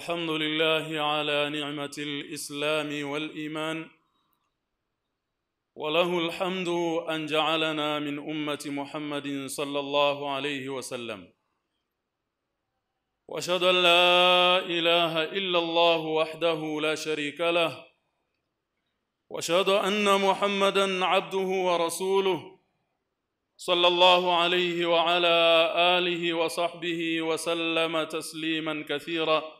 الحمد لله على نعمة الإسلام والإيمان. وله الحمد أن جعلنا من أمة محمد صلى الله عليه وسلم. وأشهد أن لا إله إلا الله وحده لا شريك له. وأشهد أن محمدا عبده ورسوله صلى الله عليه وعلى آله وصحبه وسلم تسليما كثيرا.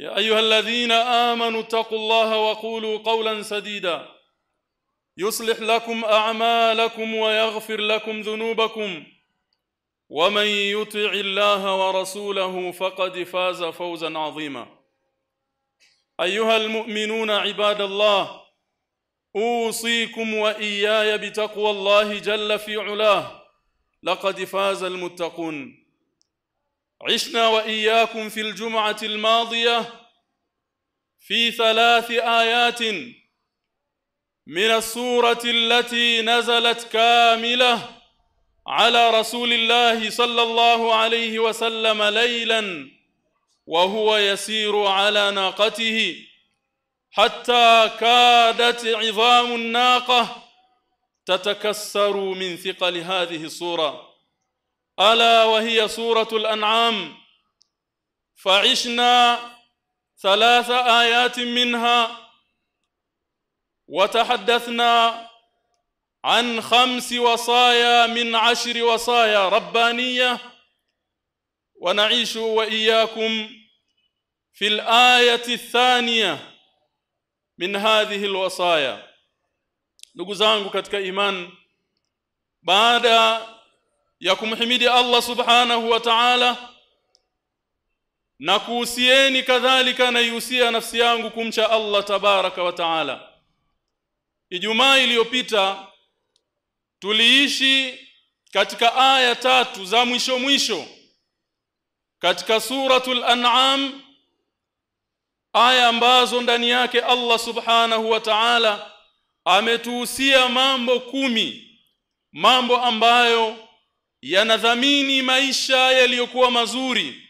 يا أيها الذين آمنوا اتقوا الله وقولوا قولا سديدا. يصلح لكم أعمالكم ويغفر لكم ذنوبكم. ومن يطع الله ورسوله فقد فاز فوزا عظيما. أيها المؤمنون عباد الله أوصيكم وإياي بتقوى الله جل في علاه. لقد فاز المتقون. عشنا وإياكم في الجمعة الماضية في ثلاث آيات من السورة التي نزلت كاملة على رسول الله صلى الله عليه وسلم ليلا وهو يسير على ناقته حتى كادت عظام الناقة تتكسر من ثقل هذه الصورة ألا وهي سورة الأنعام. فعشنا ثلاث آيات منها وتحدثنا عن خمس وصايا من عشر وصايا ربانية ونعيش وإياكم في الآية الثانية من هذه الوصايا. ndugu zangu katika iman baada ya kumhimidi Allah subhanahu wa ta'ala na kuhusieni kadhalika na yusia nafsi yangu kumcha Allah tabaraka wa ta'ala. Ijumaa iliyopita tuliishi katika aya tatu za mwisho mwisho. Katika suratul an'am aya ambazo ndani yake Allah subhanahu wa ta'ala ametuhusia mambo kumi. Mambo ambayo yanadhamini maisha yaliyokuwa mazuri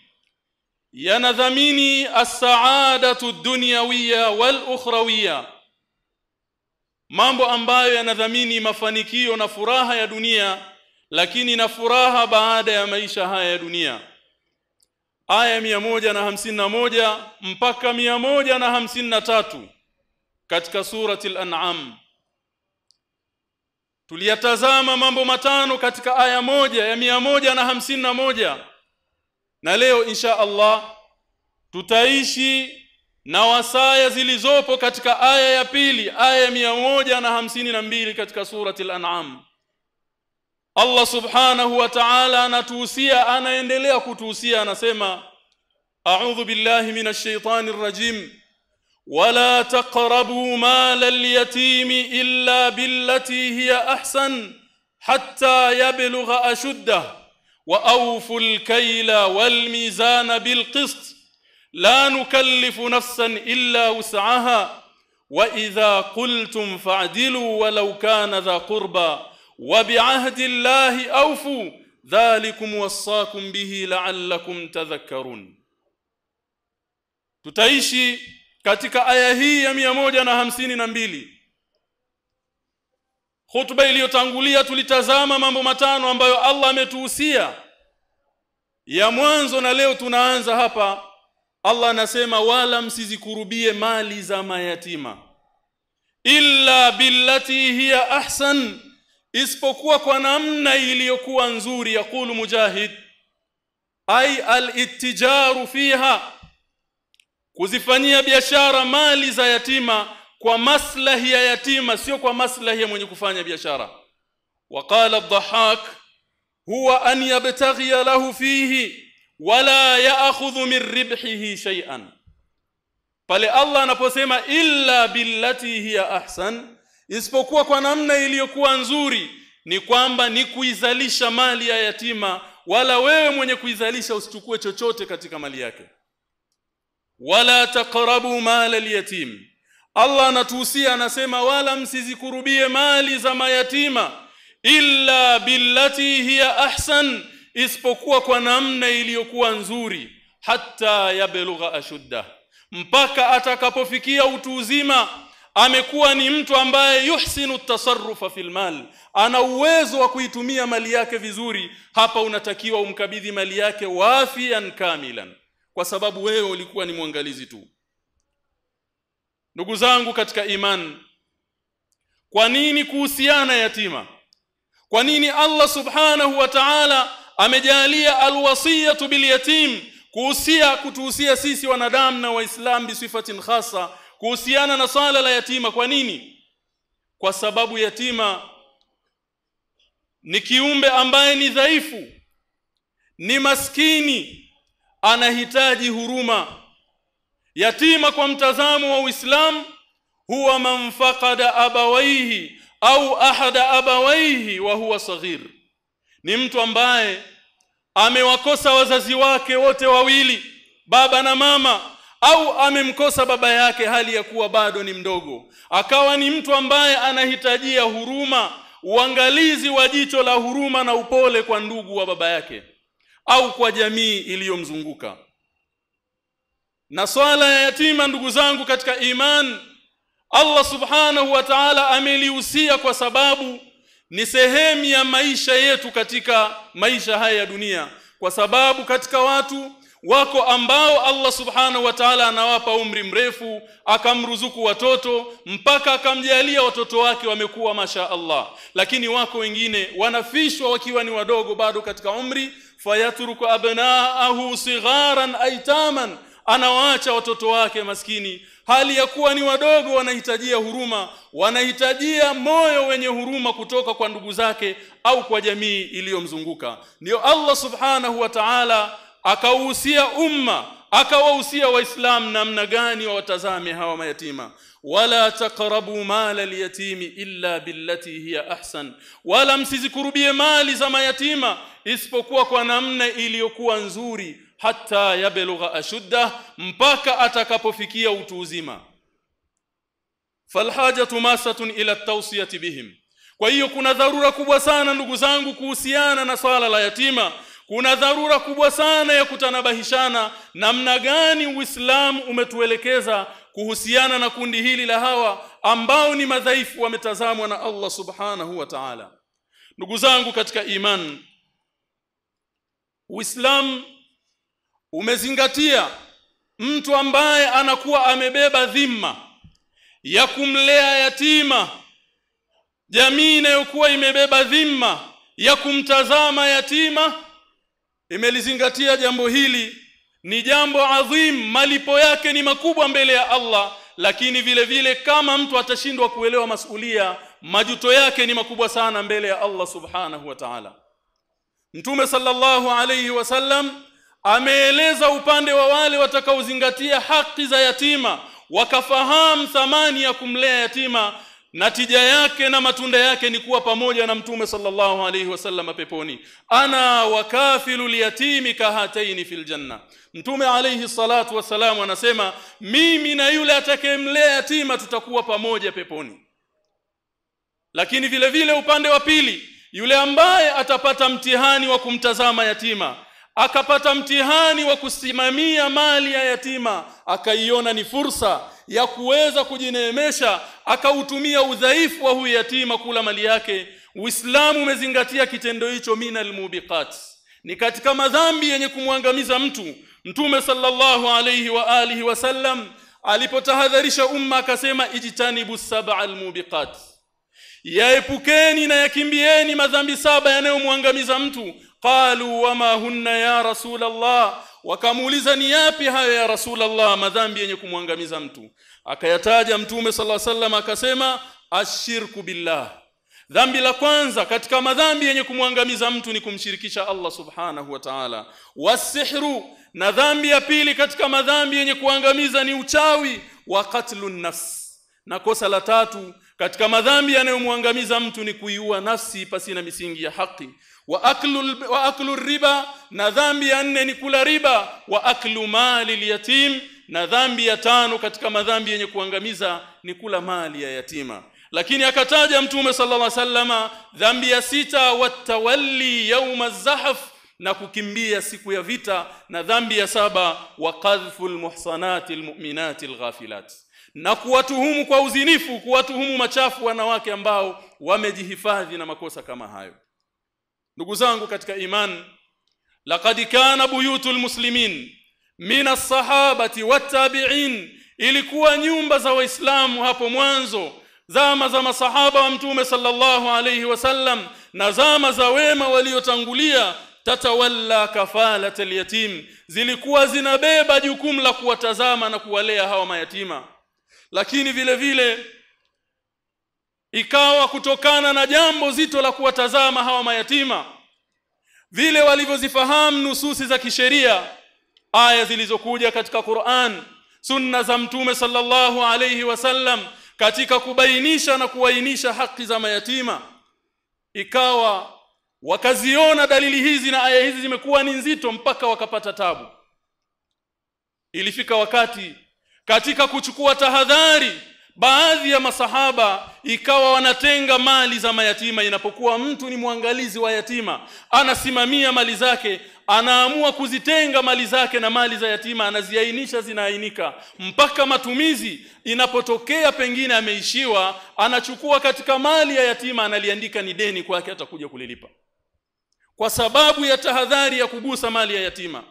yanadhamini as-sa'adatu dunyawiyya wal ukhrawiyya mambo ambayo yanadhamini mafanikio na furaha ya dunia lakini na furaha baada ya maisha haya ya dunia. Aya mia moja na moja mpaka mia moja na na tatu katika surati al-an'am tuliyatazama mambo matano katika aya moja ya moja na hamsini na moja na leo insha Allah tutaishi na wasaya zilizopo katika aya ya pili aya mia moja na hamsini na mbili katika surati al-an'am Allah subhanahu wa ta'ala anatuhusia anaendelea kutuhusia anasema a'udhu billahi minash shaitani rrajim wala taqrabu mal al-yatim illa billati hiya ahsan hatta yablugha ashuddah وأوفوا الكيل والميزان بالقسط. لا نكلف نفسا إلا وسعها. وإذا قلتم فاعدلوا ولو كان ذا قربى. وبعهد الله أوفوا. ذلكم وصاكم به لعلكم تذكرون. tutaishi katika aya hii ya 152 hutuba iliyotangulia tulitazama mambo matano ambayo Allah ametuhusia. Ya mwanzo na leo tunaanza hapa. Allah anasema wala msizikurubie mali za mayatima illa billati hiya ahsan isipokuwa kwa namna iliyokuwa nzuri yakulu mujahid. Ay al-ittijaru fiha kuzifanyia biashara mali za yatima kwa maslahi ya yatima sio kwa maslahi ya mwenye kufanya biashara وقال الضحاك هو أن يبتغي له فيه wala ya'khudhu min ribhihi shay'an pale Allah anaposema illa billati hiya ahsan isipokuwa kwa namna iliyokuwa nzuri ni kwamba ni kuizalisha mali ya yatima wala wewe mwenye kuizalisha usichukue chochote katika mali yake wala taqrabu mala al-yatim Allah anatuhusia anasema wala msizikurubie mali za mayatima illa billati hiya ahsan isipokuwa kwa namna iliyokuwa nzuri hatta yablugha ashudda mpaka atakapofikia utu uzima amekuwa ni mtu ambaye yuhsinu tasarrufa fil mal. Ana uwezo wa kuitumia mali yake vizuri. Hapa unatakiwa umkabidhi mali yake wafian kamilan. Kwa sababu wewe ulikuwa ni mwangalizi tu ndugu zangu katika iman kwa nini kuhusiana yatima? Kwa nini Allah subhanahu wa ta'ala amejalia alwasiyatu bilyatim kuhusia kutuhusia sisi wanadamu na waislamu bisifatin khasa kuhusiana na sala la yatima? Kwa nini? Kwa sababu yatima ni kiumbe ambaye ni dhaifu ni maskini anahitaji huruma yatima kwa mtazamo wa Uislamu huwa manfaqada abawaihi au ahada abawaihi wa huwa saghir. Ni mtu ambaye amewakosa wazazi wake wote wawili baba na mama au amemkosa baba yake hali ya kuwa bado ni mdogo. Akawa ni mtu ambaye anahitajia huruma uangalizi wa jicho la huruma na upole kwa ndugu wa baba yake au kwa jamii iliyomzunguka na swala ya yatima ndugu zangu katika iman Allah subhanahu wa ta'ala amelihusia kwa sababu ni sehemu ya maisha yetu katika maisha haya ya dunia. Kwa sababu katika watu wako ambao Allah subhanahu wa ta'ala anawapa umri mrefu akamruzuku watoto mpaka akamjalia watoto wake wamekuwa masha Allah lakini wako wengine wanafishwa wakiwa ni wadogo bado katika umri. Fayatruku abnaahu sigharan aitaman anawaacha watoto wake maskini. Hali ya kuwa ni wadogo wanahitajia huruma. Wanahitajia moyo wenye huruma kutoka kwa ndugu zake au kwa jamii iliyomzunguka. Ndio Allah subhanahu wa ta'ala akauhusia umma akawahusia waislamu namna gani wawatazame hawa mayatima wala taqrabu mala alyatimi illa billati hiya ahsan. Wala msizikurubie mali za mayatima isipokuwa kwa namna iliyokuwa nzuri hata yablugha ashudda mpaka atakapofikia utu uzima. Falhajatu masatun ila tawsiyati bihim. Kwa hiyo kuna dharura kubwa sana ndugu zangu kuhusiana na swala la yatima. Kuna dharura kubwa sana ya kutanabahishana namna gani Uislamu umetuelekeza kuhusiana na kundi hili la hawa ambao ni madhaifu wametazamwa na Allah subhanahu wa ta'ala. Ndugu zangu katika iman Uislamu umezingatia mtu ambaye anakuwa amebeba dhima ya kumlea yatima jamii inayokuwa imebeba dhima ya kumtazama yatima imelizingatia jambo hili ni jambo adhim malipo yake ni makubwa mbele ya Allah lakini vile vile kama mtu atashindwa kuelewa masulia majuto yake ni makubwa sana mbele ya Allah subhanahu wa ta'ala. Mtume sallallahu alayhi wasallam ameeleza upande wa wale watakaozingatia haki za yatima wakafahamu thamani ya kumlea yatima natija yake na matunda yake ni kuwa pamoja na mtume sallallahu alaihi wasallam peponi. Ana wakafilu liyatimi kahataini fil janna. Mtume alaihi salatu wasalam anasema mimi na yule atakayemlea yatima tutakuwa pamoja peponi. Lakini vile vile upande wa pili yule ambaye atapata mtihani wa kumtazama yatima akapata mtihani wa kusimamia mali ya yatima akaiona ni fursa ya kuweza kujineemesha akautumia udhaifu wa huyu yatima kula mali yake. Uislamu umezingatia kitendo hicho minal mubiqat ni katika madhambi yenye kumwangamiza mtu. Mtume sallallahu alayhi wa alihi wasallam alipotahadharisha umma akasema ijtanibu sab'al mubiqat yaepukeni na yakimbieni madhambi saba yanayomwangamiza mtu qalu wama hunna ya rasul Allah wakamuuliza ni yapi hayo ya rasul Allah madhambi yenye kumwangamiza mtu. Akayataja mtume alaihi wasallam akasema ashirku billah. Dhambi la kwanza katika madhambi yenye kumwangamiza mtu ni kumshirikisha Allah subhanahu wa ta'ala. Wasihru na dhambi ya pili katika madhambi yenye kuangamiza ni uchawi wa qatlun nafs na kosa la tatu katika madhambi yanayomwangamiza mtu ni kuiua nafsi pasi na misingi ya haki. Wa aklu wa aklu riba na dhambi ya nne ni kula riba. Wa aklu mali liyatim na dhambi ya tano katika madhambi yenye kuangamiza ni kula mali ya yatima. Lakini akataja mtume sallallahu alaihi wasallama dhambi ya sita watawalli yauma zahaf na kukimbia siku ya vita. Na dhambi ya saba wa qadhful muhsanati almu'minati alghafilat na kuwatuhumu kwa uzinifu kuwatuhumu machafu wanawake ambao wamejihifadhi na makosa kama hayo. Ndugu zangu katika imani, laqad kana buyutul muslimin min as-sahabati wat-tabi'in ilikuwa nyumba za waislamu hapo mwanzo zama za masahaba wa mtume sallallahu alayhi wasallam na zama za wema waliotangulia tatawalla kafalat al-yatim zilikuwa zinabeba jukumu la kuwatazama na kuwalea hawa mayatima lakini vile vile ikawa kutokana na jambo zito la kuwatazama hawa mayatima vile walivyozifahamu nususi za kisheria aya zilizokuja katika Qur'an sunna za mtume sallallahu alayhi wasallam katika kubainisha na kuainisha haki za mayatima. Ikawa wakaziona dalili hizi na aya hizi zimekuwa ni nzito mpaka wakapata tabu. Ilifika wakati katika kuchukua tahadhari baadhi ya masahaba ikawa wanatenga mali za mayatima. Inapokuwa mtu ni mwangalizi wa yatima anasimamia mali zake anaamua kuzitenga mali zake na mali za yatima anaziainisha zinaainika mpaka matumizi inapotokea pengine ameishiwa anachukua katika mali ya yatima analiandika ni deni kwake atakuja kulilipa. Kwa sababu ya tahadhari ya kugusa mali ya yatima.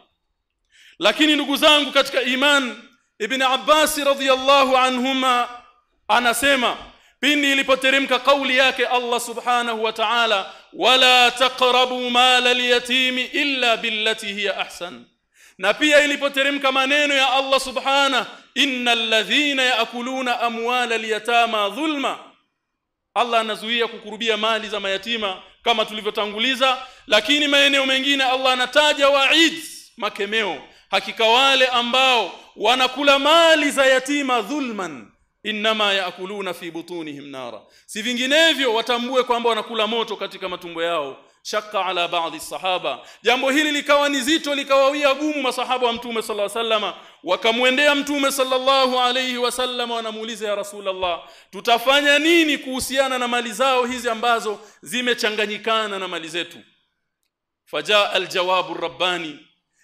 Lakini ndugu zangu katika iman ibn Abbas radhiyallahu anhuma anasema pindi ilipoteremka kauli yake Allah subhanahu wa ta'ala wala taqrabu mala al-yatimi illa billati hiya ahsan. Na pia ilipoteremka maneno ya Allah subhanahu innal ladhina yaakuluna amwala al-yatama dhulma. Allah anazuia kukurubia mali za mayatima kama tulivyotanguliza lakini maeneo mengine Allah anataja wa'id makemeo hakika wale ambao wanakula mali za yatima dhulman inma yaakuluna fi butunihim nara. Si vinginevyo watambue kwamba wanakula moto katika matumbo yao. Shaka ala baadhi sahaba. Jambo hili likawa ni zito likawawia gumu masahaba wa mtume sallallahu alaihi wasallama wakamwendea mtume sallallahu alaihi wasallama wanamuuliza ya rasulullah tutafanya nini kuhusiana na mali zao hizi ambazo zimechanganyikana na mali zetu? Fajaa aljawabu rabbani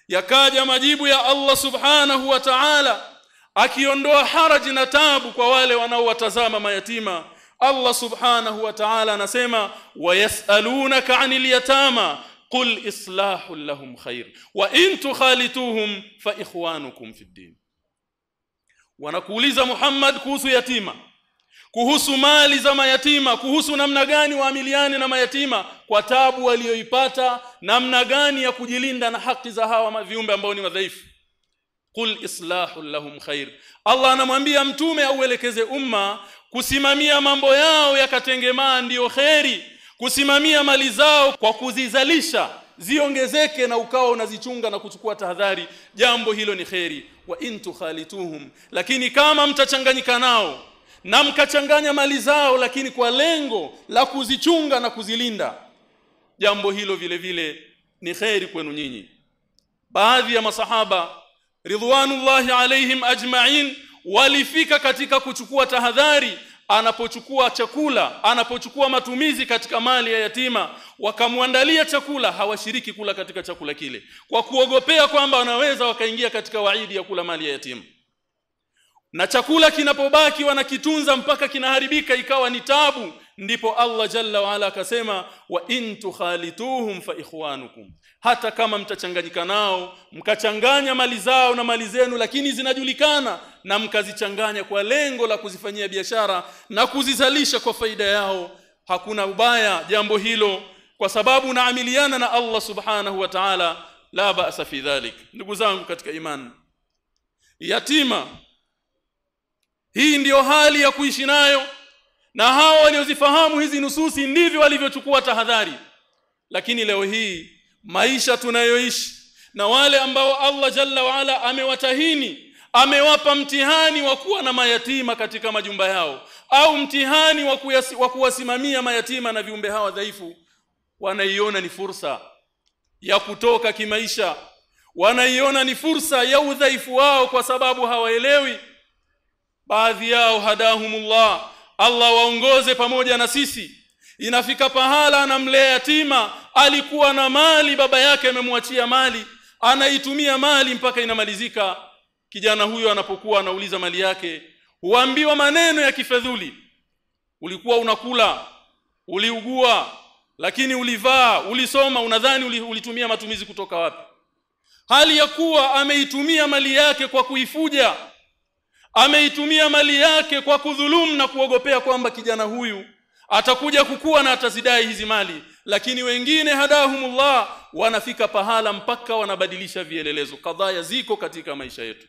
yakaja majibu ya Allah subhanahu wa ta'ala akiondoa haraji na tabu kwa wale wanaowatazama mayatima Allah subhanahu wa ta'ala anasema wayasalunaka 'anil yatama qul islahu lahum khair wa in tukhalituhum fa ikhwanukum fid din wanakuuliza Muhammad kuhusu yatima kuhusu mali za mayatima kuhusu namna gani waamiliane na mayatima kwa tabu walioipata namna gani ya kujilinda na haki za hawa viumbe ambao ni madhaifu qul islahu lahum khair. Allah anamwambia mtume auelekeze umma kusimamia mambo yao yakatengemaa ndiyo kheri kusimamia mali zao kwa kuzizalisha ziongezeke na ukawa unazichunga na kuchukua tahadhari. Jambo hilo ni kheri. Wa intu khalituhum lakini kama mtachanganyika nao na mkachanganya mali zao lakini kwa lengo la kuzichunga na kuzilinda. Jambo hilo vile vile ni kheri kwenu nyinyi. Baadhi ya masahaba ridwanullahi alaihim ajma'in walifika katika kuchukua tahadhari anapochukua chakula anapochukua matumizi katika mali ya yatima wakamwandalia chakula hawashiriki kula katika chakula kile. Kwa kuogopea kwamba wanaweza wakaingia katika waidi ya kula mali ya yatima na chakula kinapobaki wanakitunza mpaka kinaharibika ikawa ni tabu. Ndipo Allah jalla waala akasema wa in tukhalituhum fa ikhwanukum. Hata kama mtachanganyika nao mkachanganya mali zao na mali zenu lakini zinajulikana na mkazichanganya kwa lengo la kuzifanyia biashara na kuzizalisha kwa faida yao hakuna ubaya jambo hilo kwa sababu naamiliana na Allah subhanahu wa ta'ala. La ba'sa fi dhalik. Ndugu zangu katika imani yatima hii ndiyo hali ya kuishi nayo. Na hao waliozifahamu hizi nususi ndivyo walivyochukua tahadhari. Lakini leo hii maisha tunayoishi na wale ambao Allah jalla waala amewatahini amewapa mtihani wa kuwa na mayatima katika majumba yao au mtihani wa kuwasimamia mayatima na viumbe hawa dhaifu wanaiona ni fursa ya kutoka kimaisha. Wanaiona ni fursa ya udhaifu wao kwa sababu hawaelewi baadhi yao hadahumullah. Allah waongoze pamoja na sisi. Inafika pahala anamlea yatima alikuwa na mali baba yake amemwachia mali anaitumia mali mpaka inamalizika. Kijana huyo anapokuwa anauliza mali yake huambiwa maneno ya kifedhuli. Ulikuwa unakula uliugua lakini ulivaa ulisoma unadhani ulitumia matumizi kutoka wapi? Hali ya kuwa ameitumia mali yake kwa kuifuja ameitumia mali yake kwa kudhulumu na kuogopea kwamba kijana huyu atakuja kukua na atazidai hizi mali. Lakini wengine hadahumullah wanafika pahala mpaka wanabadilisha vielelezo. Kadhaa ziko katika maisha yetu.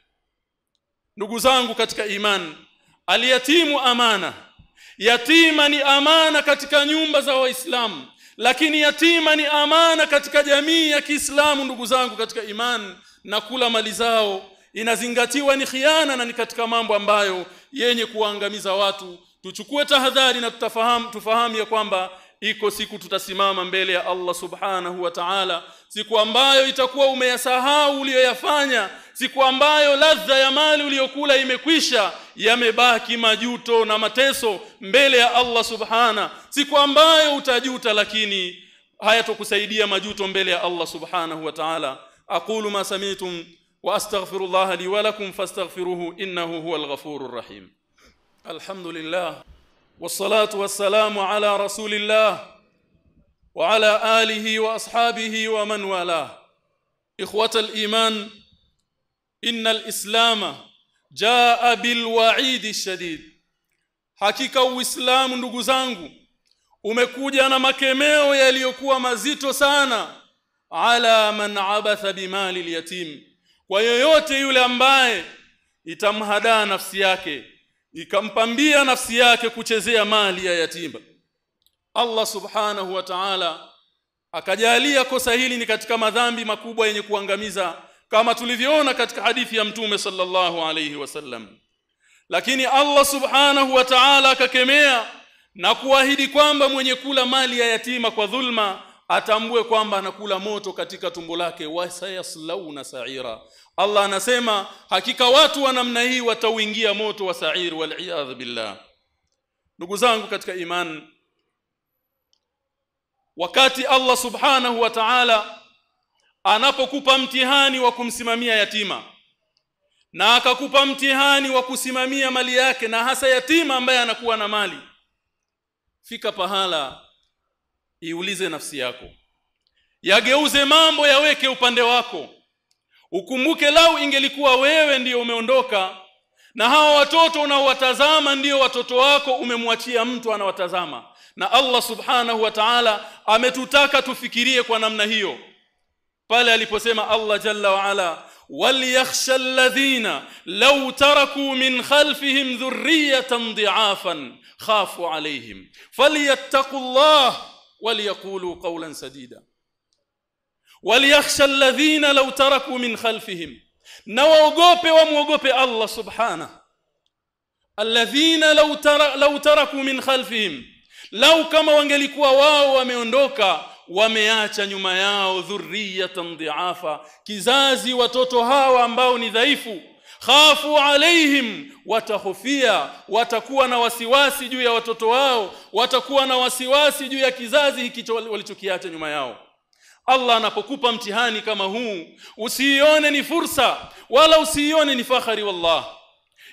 Ndugu zangu katika iman aliyatimu amana. Yatima ni amana katika nyumba za waislamu. Lakini yatima ni amana katika jamii ya Kiislamu ndugu zangu katika iman na kula mali zao inazingatiwa ni khiana na ni katika mambo ambayo yenye kuangamiza watu. Tuchukue tahadhari na tutafahamu tufahamu ya kwamba iko siku tutasimama mbele ya Allah subhanahu wa ta'ala. Siku ambayo itakuwa umeyasahau uliyoyafanya siku ambayo ladha ya mali uliyokula imekwisha yamebaki majuto na mateso mbele ya Allah subhana. Siku ambayo utajuta lakini hayatokusaidia majuto mbele ya Allah subhanahu wa ta'ala. Aqulu ma sami'tum وأستغفر الله لي ولكم فاستغفروه إنه هو الغفور الرحيم. الحمد لله والصلاة والسلام على رسول الله وعلى آله وأصحابه ومن والاه. إخوة الإيمان إن الإسلام جاء بالوعيد الشديد. حقيقة الاسلام ndugu zangu أنا na makemeo yaliokuwa mazito sana. ala man abatha bimal al yatim kwa yoyote yule ambaye itamhadaa nafsi yake ikampambia nafsi yake kuchezea mali ya yatima Allah subhanahu wa ta'ala akajalia kosa hili ni katika madhambi makubwa yenye kuangamiza kama tulivyoona katika hadithi ya mtume sallallahu alayhi wasallam lakini Allah subhanahu wa ta'ala akakemea na kuahidi kwamba mwenye kula mali ya yatima kwa dhulma atambue kwamba anakula moto katika tumbo lake wasayaslauna sa'ira Allah anasema hakika watu wa namna hii watauingia moto wa sa'ir wal billah. Ndugu zangu katika iman wakati Allah subhanahu wa ta'ala anapokupa mtihani wa kumsimamia yatima na akakupa mtihani wa kusimamia mali yake na hasa yatima ambaye anakuwa na mali fika pahala iulize nafsi yako. Yageuze mambo yaweke upande wako ukumbuke lau ingelikuwa wewe ndiyo umeondoka na hawa watoto unaowatazama ndiyo watoto wako umemwachia mtu anawatazama na Allah subhanahu wa ta'ala ametutaka tufikirie kwa namna hiyo pale aliposema Allah jalla wa ala وليخشى الذين لو تركوا من خلفهم ذرية ضعافا خافوا عليهم فليتقوا الله وليقولوا قولا سديدا waliyakhsha alladhina law taraku min khalfihim na waogope wamuogope Allah subhana alladhina law law taraku min khalfihim law kama wangelikuwa wao wameondoka wameacha nyuma yao dhurriyatan dhiafa kizazi watoto hawa ambao ni dhaifu khafu alaihim watahofia watakuwa na wasiwasi juu ya watoto wao watakuwa na wasiwasi juu ya kizazi hiki walichokiacha nyuma yao. Allah anapokupa mtihani kama huu usiione ni fursa wala usiione ni fahari wallah.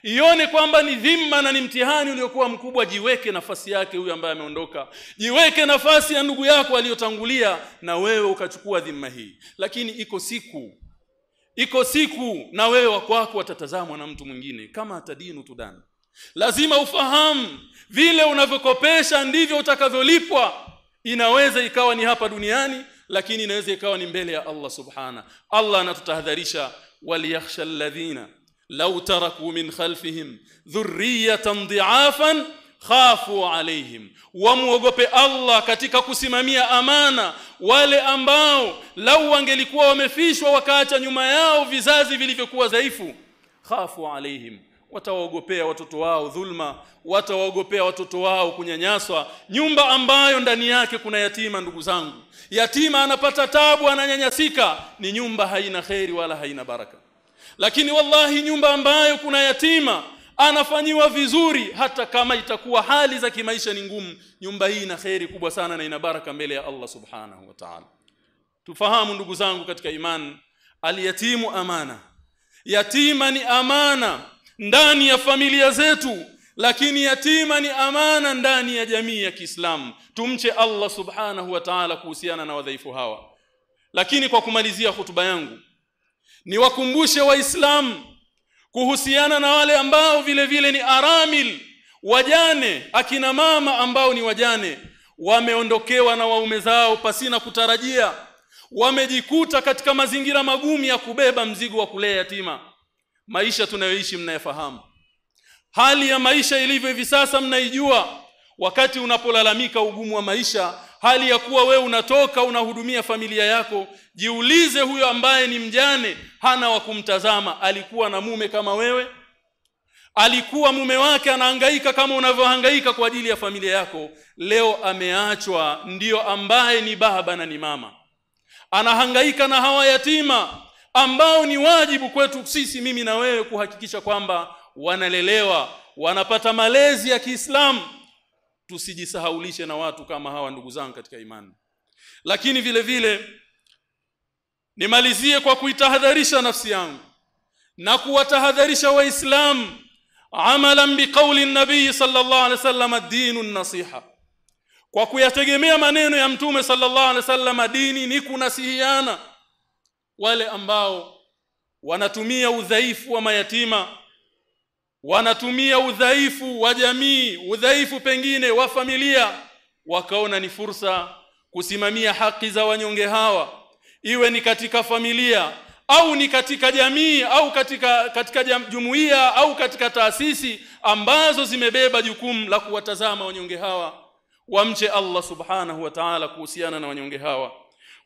Ione kwamba ni dhima na ni mtihani uliokuwa mkubwa jiweke nafasi yake huyu ambaye ameondoka. Jiweke nafasi ya ndugu yako aliyotangulia na wewe ukachukua dhima hii. Lakini iko siku iko siku na wewe wakwako watatazamwa na mtu mwingine. Kama atadinu tudan lazima ufahamu vile unavyokopesha ndivyo utakavyolipwa. Inaweza ikawa ni hapa duniani lakini inaweza ikawa ni mbele ya Allah subhana. Allah anatutahadharisha waliyakhsha alladhina law taraku min khalfihim dhurriyatan dhi'afan khafu alaihim wamuogope Allah katika kusimamia amana. Wale ambao lau wangelikuwa wamefishwa wakaacha nyuma yao vizazi vilivyokuwa dhaifu khafu alaihim watawaogopea watoto wao dhulma watawaogopea watoto wao kunyanyaswa. Nyumba ambayo ndani yake kuna yatima ndugu zangu. Yatima anapata tabu ananyanyasika. Ni nyumba haina kheri wala haina baraka. Lakini wallahi nyumba ambayo kuna yatima anafanyiwa vizuri hata kama itakuwa hali za kimaisha ni ngumu nyumba hii ina kheri kubwa sana na ina baraka mbele ya Allah subhanahu wa ta'ala. Tufahamu ndugu zangu katika imani aliyatimu amana. Yatima ni amana ndani ya familia zetu lakini yatima ni amana ndani ya jamii ya Kiislamu. Tumche Allah subhanahu wa ta'ala kuhusiana na wadhaifu hawa. Lakini kwa kumalizia hutuba yangu ni wakumbushe waislamu kuhusiana na wale ambao vile vile ni aramil wajane akina mama ambao ni wajane wameondokewa na waume zao pasina kutarajia. Wamejikuta katika mazingira magumu ya kubeba mzigo wa kulea yatima maisha tunayoishi mnayafahamu. Hali ya maisha ilivyo hivi sasa mnaijua. Wakati unapolalamika ugumu wa maisha hali ya kuwa we unatoka unahudumia familia yako jiulize huyo ambaye ni mjane hana wa kumtazama. Alikuwa na mume kama wewe? Alikuwa mume wake anahangaika kama unavyohangaika kwa ajili ya familia yako? Leo ameachwa ndiyo ambaye ni baba na ni mama. Anahangaika na hawa yatima ambao ni wajibu kwetu sisi mimi na wewe kuhakikisha kwamba wanalelewa wanapata malezi ya Kiislamu. Tusijisahaulishe na watu kama hawa ndugu zangu katika imani. Lakini vile vile nimalizie kwa kuitahadharisha nafsi yangu na kuwatahadharisha waislamu amalan biqauli nabii sallallahu alaihi wasallam ad-dinu nasiha. Kwa kuyategemea maneno ya mtume sallallahu alaihi wasallam dini ni kunasihiana wale ambao wanatumia udhaifu wa mayatima wanatumia udhaifu wa jamii udhaifu pengine wa familia wakaona ni fursa kusimamia haki za wanyonge hawa. Iwe ni katika familia au ni katika jamii au katika katika jumuiya au katika taasisi ambazo zimebeba jukumu la kuwatazama wanyonge hawa. Wamche Allah subhanahu wa ta'ala kuhusiana na wanyonge hawa.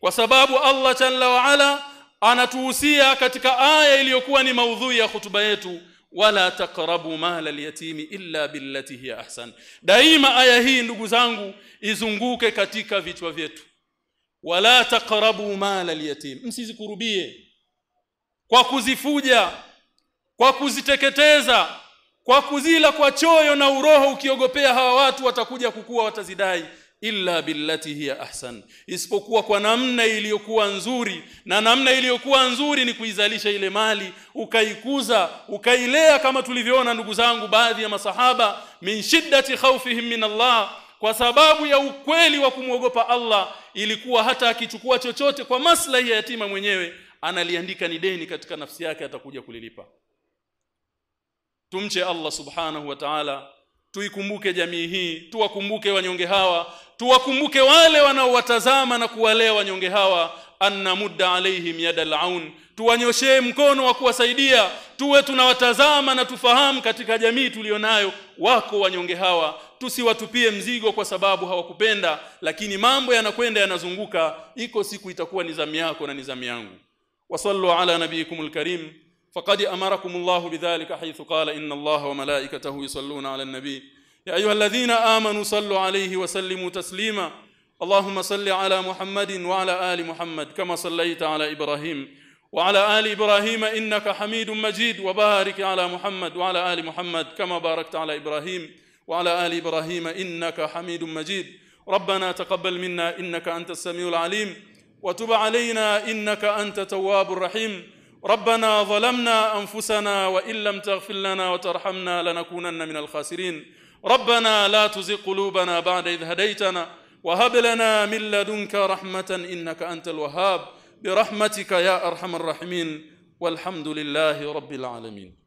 Kwa sababu Allah jalla wa ala anatuhusia katika aya iliyokuwa ni maudhui ya hutuba yetu wala taqrabu mala alyatimi illa billati hiya ahsan. Daima aya hii ndugu zangu izunguke katika vichwa vyetu. Wala taqrabu mala alyatim msizikurubie. Kwa kuzifuja kwa kuziteketeza kwa kuzila kwa choyo na uroho ukiogopea hawa watu watakuja kukua watazidai illa billati hiya ahsan. Isipokuwa kwa namna iliyokuwa nzuri na namna iliyokuwa nzuri ni kuizalisha ile mali ukaikuza ukailea kama tulivyoona ndugu zangu baadhi ya masahaba min shiddati khawfihim min Allah. Kwa sababu ya ukweli wa kumwogopa Allah ilikuwa hata akichukua chochote kwa maslahi ya yatima mwenyewe analiandika ni deni katika nafsi yake atakuja kulilipa. Tumche Allah subhanahu wa ta'ala tuikumbuke jamii hii tuwakumbuke wanyonge hawa tuwakumbuke wale wanaowatazama na kuwalea wanyonge hawa anna mudda alaihim yada laun tuwanyoshee mkono wa kuwasaidia tuwe tunawatazama na tufahamu katika jamii tuliyonayo wako wanyonge hawa. Tusiwatupie mzigo kwa sababu hawakupenda lakini mambo yanakwenda yanazunguka. Iko siku itakuwa ni zamu yako na ni zamu yangu. Wasallu ala nabiyikumul karim. Faqad amarakum Allahu bidhalika haythu qala inna Allaha wa malaikatahu yusalluna ala nabiy يا أيها الذين آمنوا صلوا عليه وسلموا تسليما. اللهم صل على محمد وعلى آل محمد كما صليت على إبراهيم وعلى آل إبراهيم إنك حميد مجيد. وبارك على محمد وعلى آل محمد كما باركت على إبراهيم وعلى آل إبراهيم إنك حميد مجيد. ربنا تقبل منا إنك أنت السميع العليم. وتب علينا إنك أنت تواب الرحيم. ربنا ظلمنا أنفسنا وإن لم تغفر لنا وترحمنا لنكونن من الخاسرين. ربنا لا تزغ قلوبنا بعد إذ هديتنا وهب لنا من لدنك رحمة إنك أنت الوهاب. برحمتك يا أرحم الراحمين. والحمد لله رب العالمين.